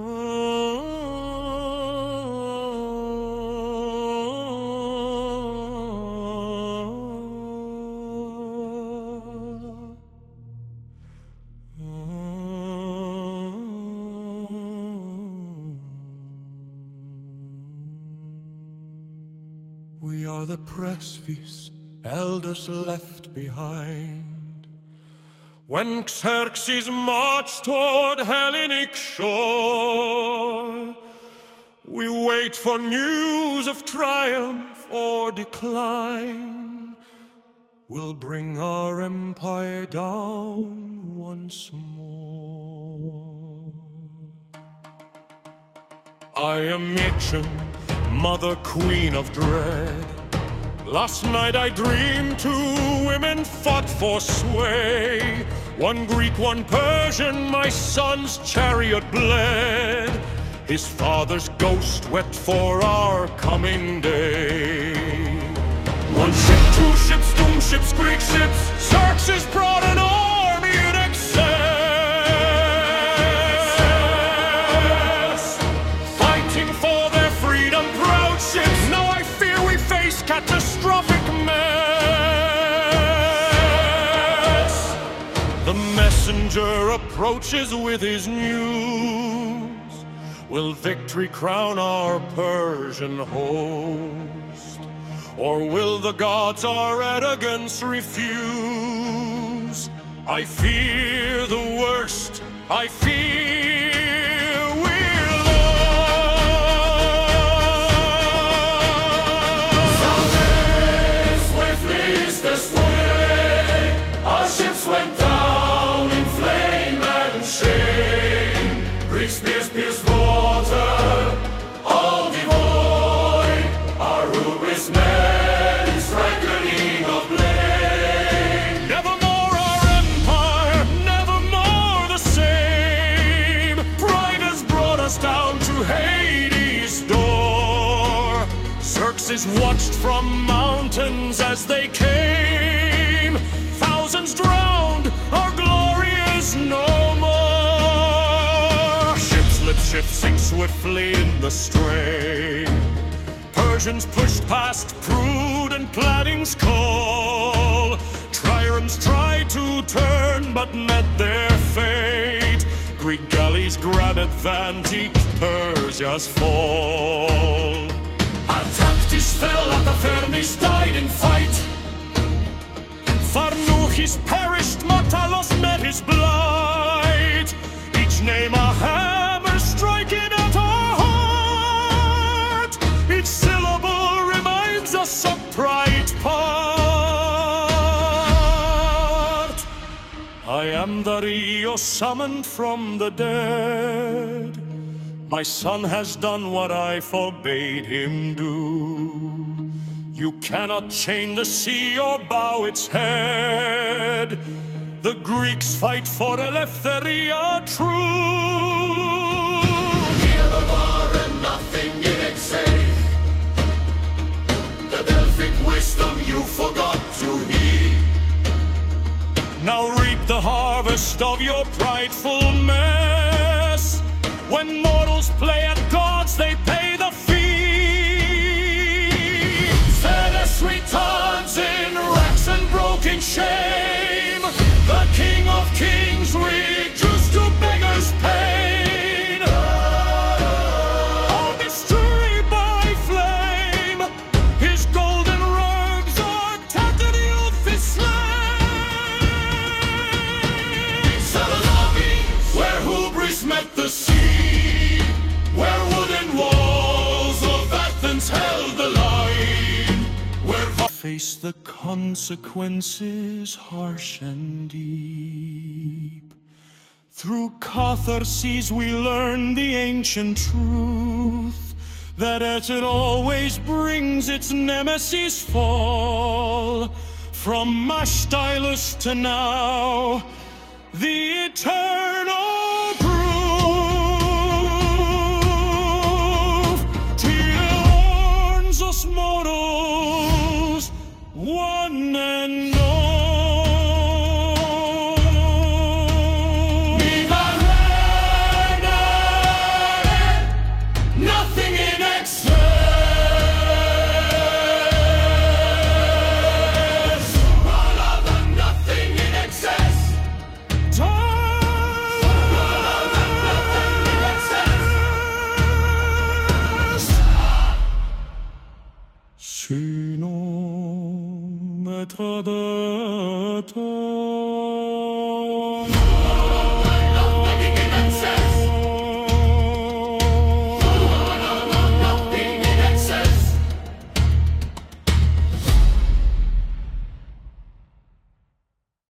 We are the precipice, elders left behind. When Xerxes marched toward Hellenic shore, we wait for news of triumph or decline. We'll bring our empire down once more. I am Mitchum, mother queen of dread. Last night I dreamed two women fought for sway. One Greek, one Persian, my son's chariot bled. His father's ghost wept for our coming day. One ship, two ships, doom ships, Greek ships. Xerxes brought an army in excess. Fighting for their freedom, proud ships. Now I fear we face catastrophic messenger approaches with his news. Will victory crown our Persian host? Or will the gods our arrogance refuse? I fear the worst. I fear Xerxes watched from mountains as they came. Thousands drowned, our glory is no more. Ships lift, ships sink swiftly in the strain. Persians pushed past prudent planning's call. Triremes tried to turn but met their fate. Greek galleys grab advantage, Persia's fall. Atactis fell, Atafernes died in fight. Farnouchis perished, Matalos Am the Rio summoned from the dead. My son has done what I forbade him do. You cannot chain the sea or bow its head. The Greeks fight for Eleftheria true. Hear the bar and nothing in excess. The Delphic wisdom you forgot to heed. Now reap the harvest of your prideful mess. When mortals play at face the consequences harsh and deep. Through catharses we learn the ancient truth that as it always brings its nemesis fall, from Aeschylus to now, the eternal Sinon, maître de temps.